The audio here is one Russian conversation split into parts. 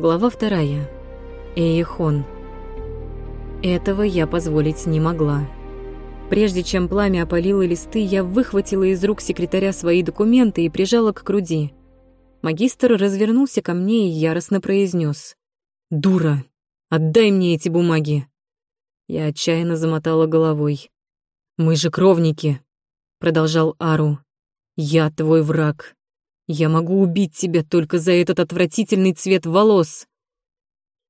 Глава вторая. Эйхон. Этого я позволить не могла. Прежде чем пламя опалило листы, я выхватила из рук секретаря свои документы и прижала к груди. Магистр развернулся ко мне и яростно произнес: «Дура! Отдай мне эти бумаги!» Я отчаянно замотала головой. «Мы же кровники!» — продолжал Ару. «Я твой враг. Я могу убить тебя только за этот отвратительный цвет волос.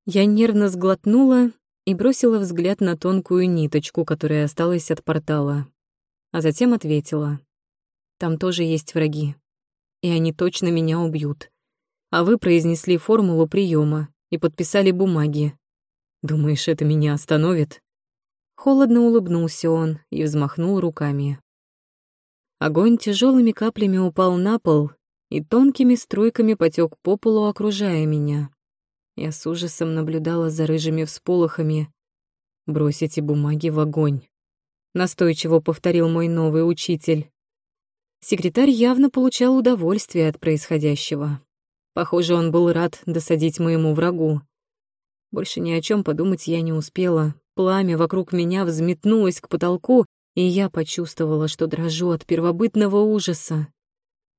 Я нервно сглотнула и бросила взгляд на тонкую ниточку, которая осталась от портала. А затем ответила. Там тоже есть враги. И они точно меня убьют. А вы произнесли формулу приема и подписали бумаги. Думаешь, это меня остановит? Холодно улыбнулся он и взмахнул руками. Огонь тяжелыми каплями упал на пол, и тонкими струйками потек по полу, окружая меня. Я с ужасом наблюдала за рыжими всполохами. «Брось эти бумаги в огонь», — настойчиво повторил мой новый учитель. Секретарь явно получал удовольствие от происходящего. Похоже, он был рад досадить моему врагу. Больше ни о чем подумать я не успела. Пламя вокруг меня взметнулось к потолку, и я почувствовала, что дрожу от первобытного ужаса.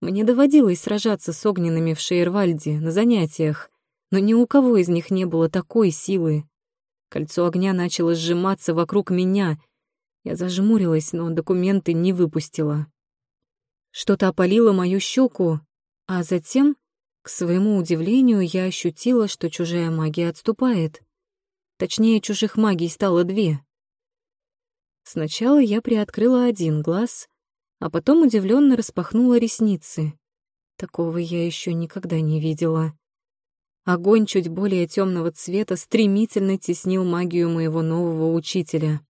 Мне доводилось сражаться с огненными в Шейервальде на занятиях, но ни у кого из них не было такой силы. Кольцо огня начало сжиматься вокруг меня. Я зажмурилась, но документы не выпустила. Что-то опалило мою щеку, а затем, к своему удивлению, я ощутила, что чужая магия отступает. Точнее, чужих магий стало две. Сначала я приоткрыла один глаз, а потом удивленно распахнула ресницы. Такого я еще никогда не видела. Огонь чуть более темного цвета стремительно теснил магию моего нового учителя.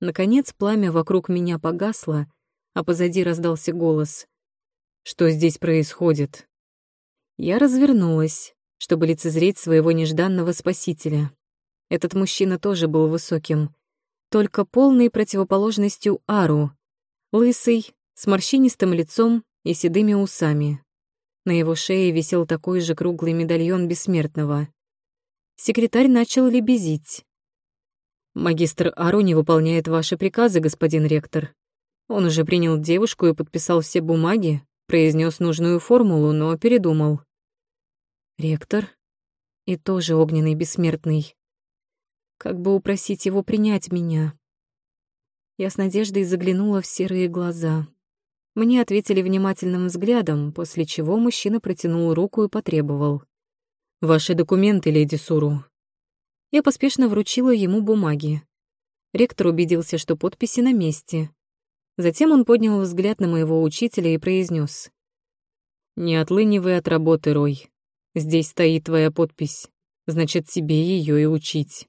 Наконец пламя вокруг меня погасло, а позади раздался голос. «Что здесь происходит?» Я развернулась, чтобы лицезреть своего нежданного спасителя. Этот мужчина тоже был высоким, только полной противоположностью Ару. Лысый, с морщинистым лицом и седыми усами. На его шее висел такой же круглый медальон бессмертного. Секретарь начал лебезить. «Магистр Ару выполняет ваши приказы, господин ректор. Он уже принял девушку и подписал все бумаги, произнес нужную формулу, но передумал». «Ректор? И тоже огненный бессмертный. Как бы упросить его принять меня?» Я с надеждой заглянула в серые глаза. Мне ответили внимательным взглядом, после чего мужчина протянул руку и потребовал. «Ваши документы, леди Суру». Я поспешно вручила ему бумаги. Ректор убедился, что подписи на месте. Затем он поднял взгляд на моего учителя и произнес: «Не отлынивай от работы, Рой. Здесь стоит твоя подпись. Значит, тебе ее и учить».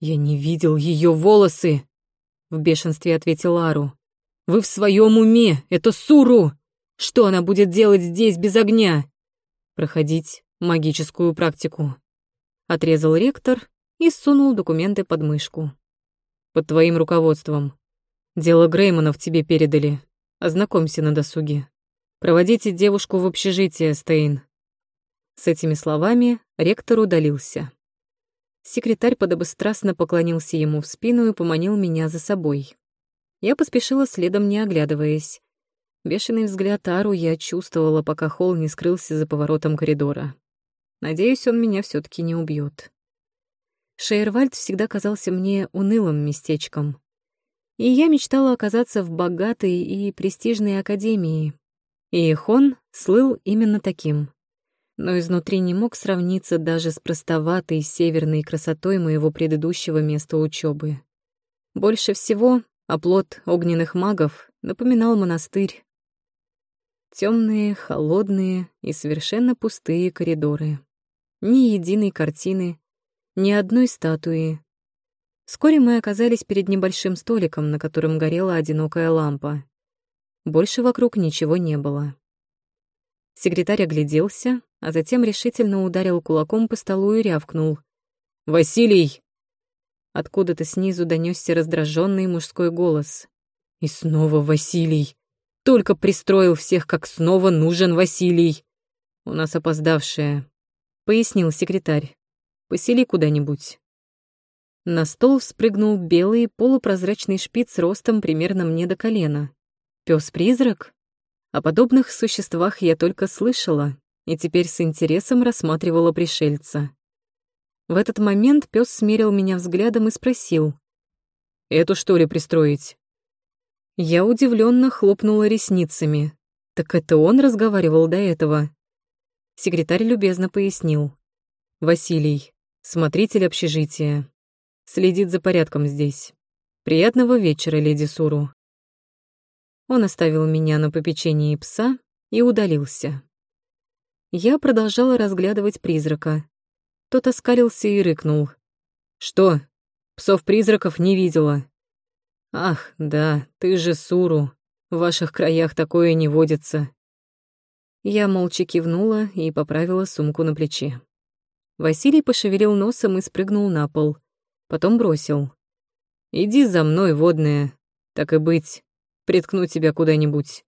«Я не видел ее волосы!» — в бешенстве ответил Ару. Вы в своем уме? Это Суру! Что она будет делать здесь без огня? Проходить магическую практику. Отрезал ректор и сунул документы под мышку. Под твоим руководством. Дело Греймонов тебе передали. Ознакомься на досуге. Проводите девушку в общежитие, Стейн. С этими словами ректор удалился. Секретарь подобострастно поклонился ему в спину и поманил меня за собой. Я поспешила следом, не оглядываясь. Бешеный взгляд Ару я чувствовала, пока Холл не скрылся за поворотом коридора. Надеюсь, он меня все таки не убьет. Шейервальд всегда казался мне унылым местечком. И я мечтала оказаться в богатой и престижной академии. И Хон слыл именно таким. Но изнутри не мог сравниться даже с простоватой северной красотой моего предыдущего места учебы. Больше всего Оплот а огненных магов напоминал монастырь. Темные, холодные и совершенно пустые коридоры. Ни единой картины, ни одной статуи. Вскоре мы оказались перед небольшим столиком, на котором горела одинокая лампа. Больше вокруг ничего не было. Секретарь огляделся, а затем решительно ударил кулаком по столу и рявкнул. «Василий, Откуда-то снизу донесся раздраженный мужской голос. И снова Василий. Только пристроил всех, как снова нужен Василий. У нас опоздавшая, пояснил секретарь. Посели куда-нибудь». На стол спрыгнул белый полупрозрачный шпиц ростом примерно мне до колена. пес призрак О подобных существах я только слышала и теперь с интересом рассматривала пришельца. В этот момент пес смерил меня взглядом и спросил. «Эту что ли пристроить?» Я удивленно хлопнула ресницами. Так это он разговаривал до этого. Секретарь любезно пояснил. «Василий, смотритель общежития. Следит за порядком здесь. Приятного вечера, леди Суру». Он оставил меня на попечении пса и удалился. Я продолжала разглядывать призрака. Тот оскалился и рыкнул. «Что? Псов-призраков не видела?» «Ах, да, ты же Суру. В ваших краях такое не водится». Я молча кивнула и поправила сумку на плече. Василий пошевелил носом и спрыгнул на пол. Потом бросил. «Иди за мной, водная. Так и быть. Приткну тебя куда-нибудь».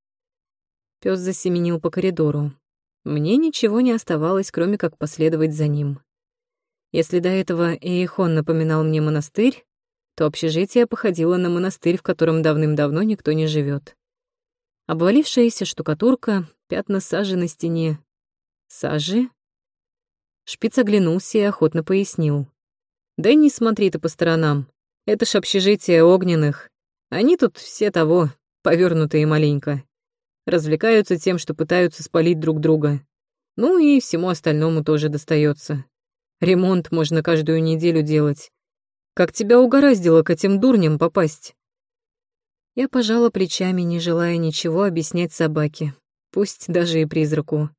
Пёс засеменил по коридору. Мне ничего не оставалось, кроме как последовать за ним. Если до этого Эйхон напоминал мне монастырь, то общежитие походило на монастырь, в котором давным-давно никто не живет. Обвалившаяся штукатурка, пятна сажи на стене. Сажи? Шпиц оглянулся и охотно пояснил. Да не смотри ты по сторонам. Это ж общежитие огненных. Они тут все того, повернутые маленько. Развлекаются тем, что пытаются спалить друг друга. Ну и всему остальному тоже достается. Ремонт можно каждую неделю делать. Как тебя угораздило к этим дурням попасть? Я пожала плечами, не желая ничего объяснять собаке, пусть даже и призраку.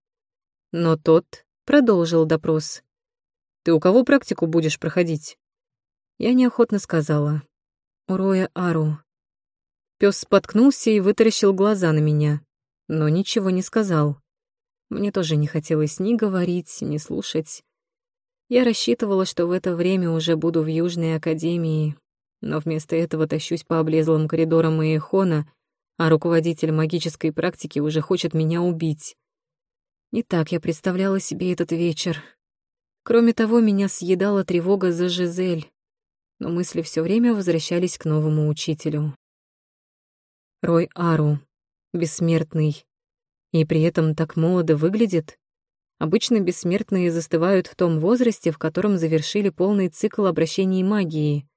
Но тот продолжил допрос. Ты у кого практику будешь проходить?» Я неохотно сказала. «У Роя Ару». Пёс споткнулся и вытаращил глаза на меня, но ничего не сказал. Мне тоже не хотелось ни говорить, ни слушать. Я рассчитывала, что в это время уже буду в Южной Академии, но вместо этого тащусь по облезлым коридорам Иехона, а руководитель магической практики уже хочет меня убить. Не так я представляла себе этот вечер. Кроме того, меня съедала тревога за Жизель, но мысли все время возвращались к новому учителю. Рой Ару, бессмертный, и при этом так молодо выглядит. Обычно бессмертные застывают в том возрасте, в котором завершили полный цикл обращений магии.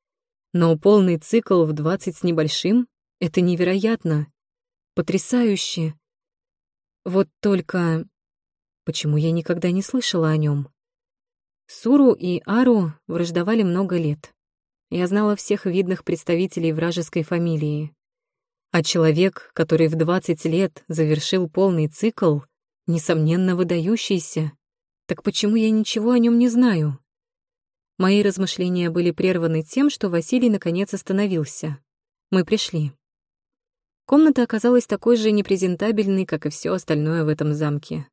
Но полный цикл в двадцать с небольшим — это невероятно. Потрясающе. Вот только... Почему я никогда не слышала о нем? Суру и Ару враждовали много лет. Я знала всех видных представителей вражеской фамилии. А человек, который в 20 лет завершил полный цикл, несомненно выдающийся. Так почему я ничего о нем не знаю? Мои размышления были прерваны тем, что Василий наконец остановился. Мы пришли. Комната оказалась такой же непрезентабельной, как и все остальное в этом замке.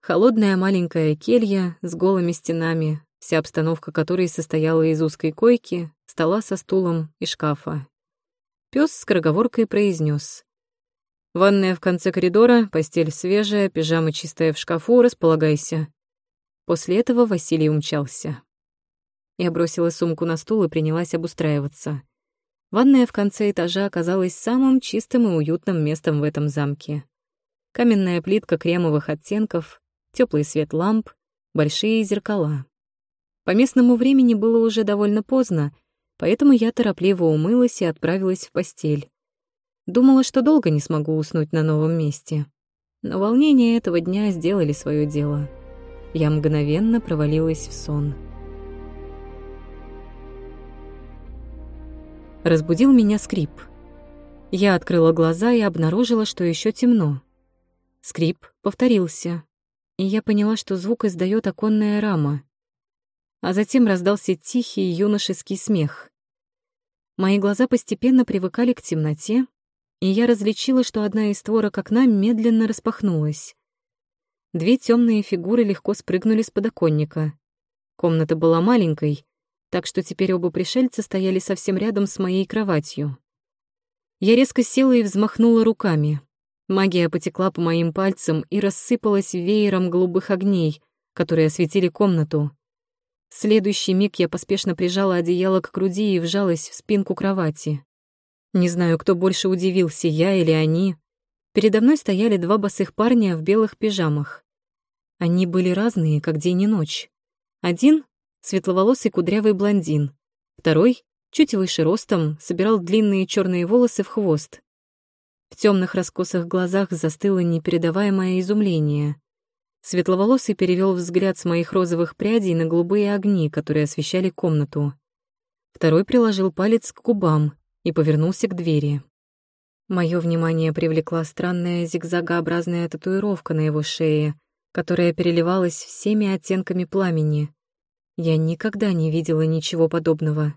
Холодная маленькая келья с голыми стенами, вся обстановка которой состояла из узкой койки, стола со стулом и шкафа. Пёс с скороговоркой произнес: «Ванная в конце коридора, постель свежая, пижама чистая в шкафу, располагайся». После этого Василий умчался. Я бросила сумку на стул и принялась обустраиваться. Ванная в конце этажа оказалась самым чистым и уютным местом в этом замке. Каменная плитка кремовых оттенков, теплый свет ламп, большие зеркала. По местному времени было уже довольно поздно, поэтому я торопливо умылась и отправилась в постель. Думала, что долго не смогу уснуть на новом месте. Но волнения этого дня сделали свое дело. Я мгновенно провалилась в сон. Разбудил меня скрип. Я открыла глаза и обнаружила, что еще темно. Скрип повторился и я поняла, что звук издает оконная рама. А затем раздался тихий юношеский смех. Мои глаза постепенно привыкали к темноте, и я различила, что одна из створок окна медленно распахнулась. Две темные фигуры легко спрыгнули с подоконника. Комната была маленькой, так что теперь оба пришельца стояли совсем рядом с моей кроватью. Я резко села и взмахнула руками. Магия потекла по моим пальцам и рассыпалась веером голубых огней, которые осветили комнату. В следующий миг я поспешно прижала одеяло к груди и вжалась в спинку кровати. Не знаю, кто больше удивился, я или они. Передо мной стояли два босых парня в белых пижамах. Они были разные, как день и ночь. Один — светловолосый кудрявый блондин, второй — чуть выше ростом, собирал длинные черные волосы в хвост. В темных раскосых глазах застыло непередаваемое изумление. Светловолосый перевел взгляд с моих розовых прядей на голубые огни, которые освещали комнату. Второй приложил палец к губам и повернулся к двери. Мое внимание привлекла странная зигзагообразная татуировка на его шее, которая переливалась всеми оттенками пламени. Я никогда не видела ничего подобного.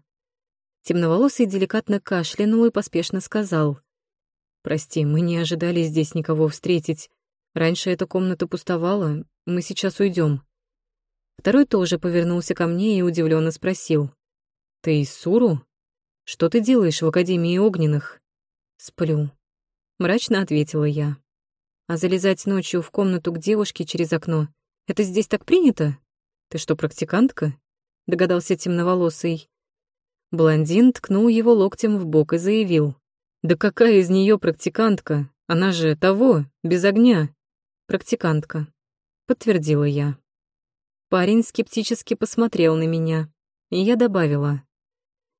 Темноволосый деликатно кашлянул и поспешно сказал. «Прости, мы не ожидали здесь никого встретить. Раньше эта комната пустовала, мы сейчас уйдем. Второй тоже повернулся ко мне и удивленно спросил. «Ты из Суру? Что ты делаешь в Академии Огненных?» «Сплю», — мрачно ответила я. «А залезать ночью в комнату к девушке через окно — это здесь так принято? Ты что, практикантка?» — догадался темноволосый. Блондин ткнул его локтем в бок и заявил. «Да какая из нее практикантка? Она же того, без огня!» «Практикантка», — подтвердила я. Парень скептически посмотрел на меня, и я добавила.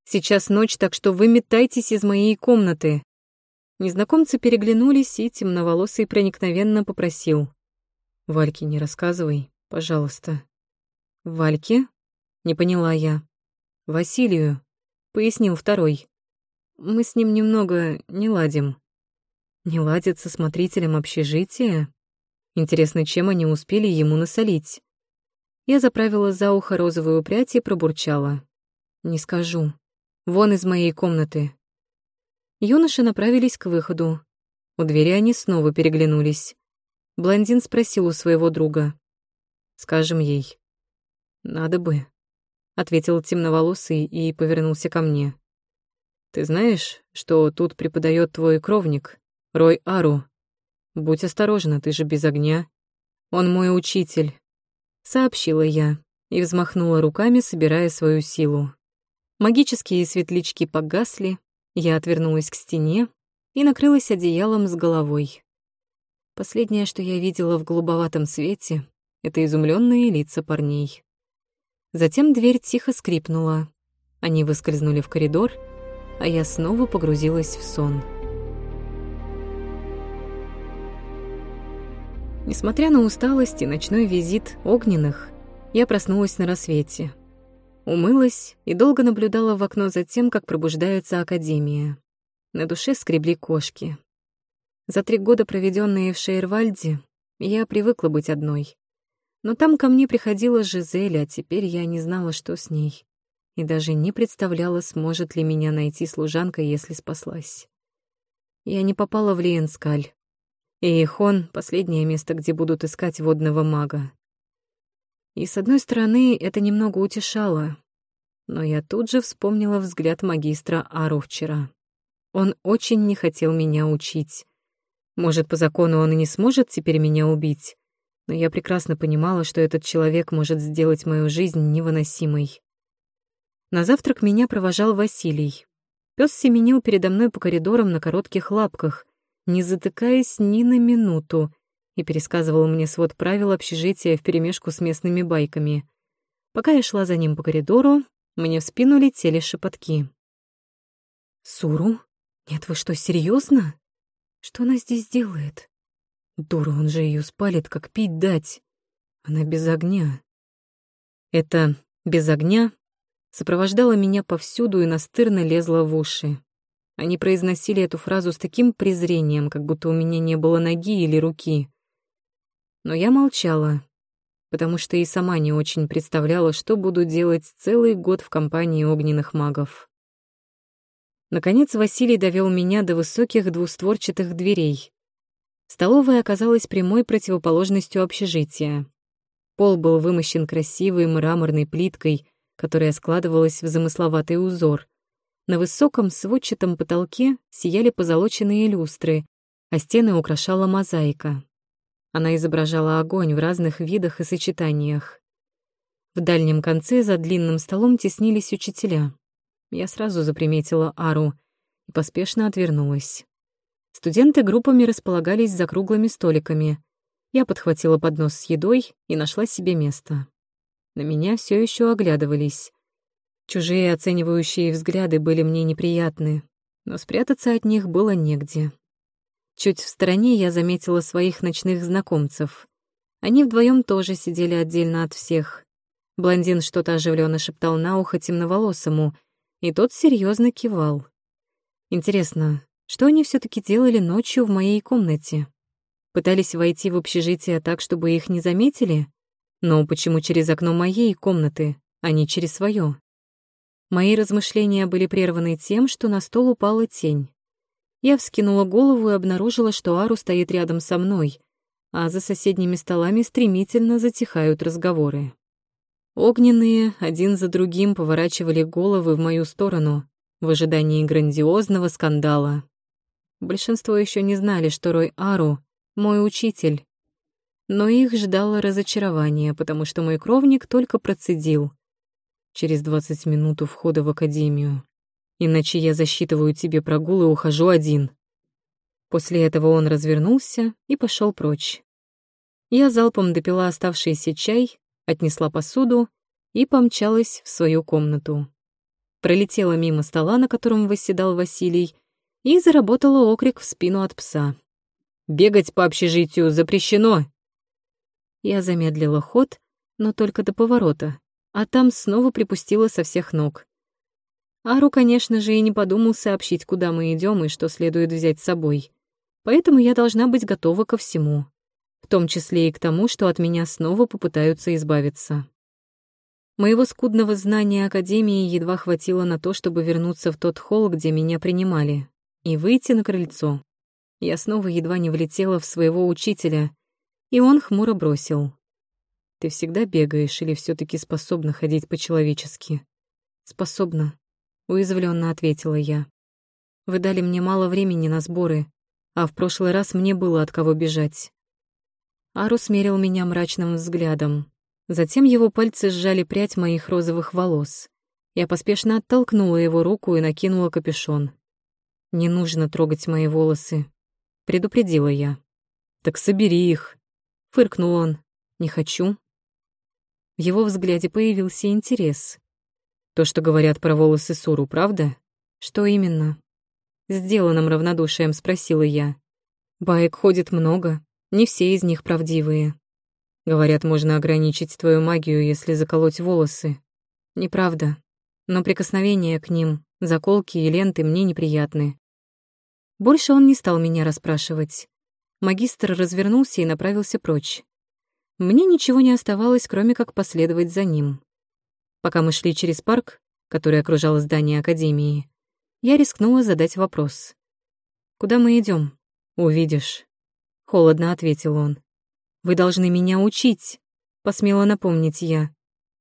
«Сейчас ночь, так что вы метайтесь из моей комнаты». Незнакомцы переглянулись, и темноволосый проникновенно попросил. «Вальке не рассказывай, пожалуйста». «Вальке?» — не поняла я. «Василию», — пояснил второй. «Мы с ним немного не ладим». «Не ладят со смотрителем общежития?» Интересно, чем они успели ему насолить? Я заправила за ухо розовую прядь и пробурчала. «Не скажу. Вон из моей комнаты». Юноши направились к выходу. У двери они снова переглянулись. Блондин спросил у своего друга. «Скажем ей». «Надо бы», — ответил темноволосый и повернулся ко мне. «Ты знаешь, что тут преподает твой кровник, Рой Ару?» «Будь осторожна, ты же без огня. Он мой учитель», — сообщила я и взмахнула руками, собирая свою силу. Магические светлячки погасли, я отвернулась к стене и накрылась одеялом с головой. Последнее, что я видела в голубоватом свете, — это изумленные лица парней. Затем дверь тихо скрипнула. Они выскользнули в коридор, а я снова погрузилась в сон. Несмотря на усталость и ночной визит огненных, я проснулась на рассвете. Умылась и долго наблюдала в окно за тем, как пробуждается Академия. На душе скребли кошки. За три года, проведенные в Шейервальде, я привыкла быть одной. Но там ко мне приходила Жизель, а теперь я не знала, что с ней. И даже не представляла, сможет ли меня найти служанка, если спаслась. Я не попала в Лиенскаль, и Ихон — последнее место, где будут искать водного мага. И, с одной стороны, это немного утешало, но я тут же вспомнила взгляд магистра Ару вчера. Он очень не хотел меня учить. Может, по закону он и не сможет теперь меня убить, но я прекрасно понимала, что этот человек может сделать мою жизнь невыносимой. На завтрак меня провожал Василий. Пёс семенил передо мной по коридорам на коротких лапках, не затыкаясь ни на минуту, и пересказывал мне свод правил общежития вперемешку с местными байками. Пока я шла за ним по коридору, мне в спину летели шепотки. «Суру? Нет, вы что, серьезно? Что она здесь делает? Дура, он же ее спалит, как пить дать. Она без огня». Это «без огня» сопровождала меня повсюду и настырно лезла в уши. Они произносили эту фразу с таким презрением, как будто у меня не было ноги или руки. Но я молчала, потому что и сама не очень представляла, что буду делать целый год в компании огненных магов. Наконец Василий довел меня до высоких двустворчатых дверей. Столовая оказалась прямой противоположностью общежития. Пол был вымощен красивой мраморной плиткой, которая складывалась в замысловатый узор — на высоком сводчатом потолке сияли позолоченные люстры, а стены украшала мозаика. Она изображала огонь в разных видах и сочетаниях. В дальнем конце за длинным столом теснились учителя. Я сразу заприметила Ару и поспешно отвернулась. Студенты группами располагались за круглыми столиками. Я подхватила поднос с едой и нашла себе место. На меня все еще оглядывались. Чужие оценивающие взгляды были мне неприятны, но спрятаться от них было негде. Чуть в стороне я заметила своих ночных знакомцев. Они вдвоем тоже сидели отдельно от всех. Блондин что-то оживленно шептал на ухо темноволосому, и тот серьезно кивал. Интересно, что они все таки делали ночью в моей комнате? Пытались войти в общежитие так, чтобы их не заметили? Но почему через окно моей комнаты, а не через свое? Мои размышления были прерваны тем, что на стол упала тень. Я вскинула голову и обнаружила, что Ару стоит рядом со мной, а за соседними столами стремительно затихают разговоры. Огненные один за другим поворачивали головы в мою сторону в ожидании грандиозного скандала. Большинство еще не знали, что Рой Ару — мой учитель, но их ждало разочарование, потому что мой кровник только процедил. Через двадцать минут у входа в академию. Иначе я засчитываю тебе прогул и ухожу один. После этого он развернулся и пошел прочь. Я залпом допила оставшийся чай, отнесла посуду и помчалась в свою комнату. Пролетела мимо стола, на котором восседал Василий, и заработала окрик в спину от пса. «Бегать по общежитию запрещено!» Я замедлила ход, но только до поворота, а там снова припустила со всех ног. Ару, конечно же, и не подумал сообщить, куда мы идем и что следует взять с собой. Поэтому я должна быть готова ко всему, в том числе и к тому, что от меня снова попытаются избавиться. Моего скудного знания Академии едва хватило на то, чтобы вернуться в тот холл, где меня принимали, и выйти на крыльцо. Я снова едва не влетела в своего учителя, и он хмуро бросил. «Ты всегда бегаешь или все таки способна ходить по-человечески?» «Способна», — уязвленно ответила я. «Вы дали мне мало времени на сборы, а в прошлый раз мне было от кого бежать». Ару смерил меня мрачным взглядом. Затем его пальцы сжали прядь моих розовых волос. Я поспешно оттолкнула его руку и накинула капюшон. «Не нужно трогать мои волосы», — предупредила я. «Так собери их», Фыркнул он. «Не хочу». В его взгляде появился интерес. «То, что говорят про волосы Суру, правда?» «Что именно?» Сделанным равнодушием спросила я. «Баек ходит много, не все из них правдивые. Говорят, можно ограничить твою магию, если заколоть волосы. Неправда. Но прикосновения к ним, заколки и ленты мне неприятны. Больше он не стал меня расспрашивать. Магистр развернулся и направился прочь. Мне ничего не оставалось, кроме как последовать за ним. Пока мы шли через парк, который окружал здание Академии, я рискнула задать вопрос. «Куда мы идем? «Увидишь», — холодно ответил он. «Вы должны меня учить», — посмела напомнить я.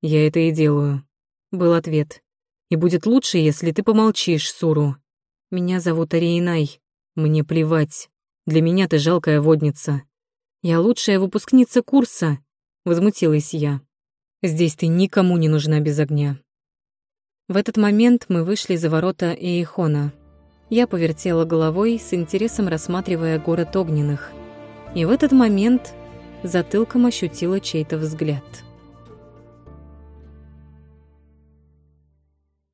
«Я это и делаю», — был ответ. «И будет лучше, если ты помолчишь, Суру. Меня зовут Ариенай. Мне плевать». Для меня ты жалкая водница. Я лучшая выпускница курса, возмутилась я. Здесь ты никому не нужна без огня. В этот момент мы вышли за ворота Эйхона. Я повертела головой, с интересом рассматривая город огненных. И в этот момент затылком ощутила чей-то взгляд.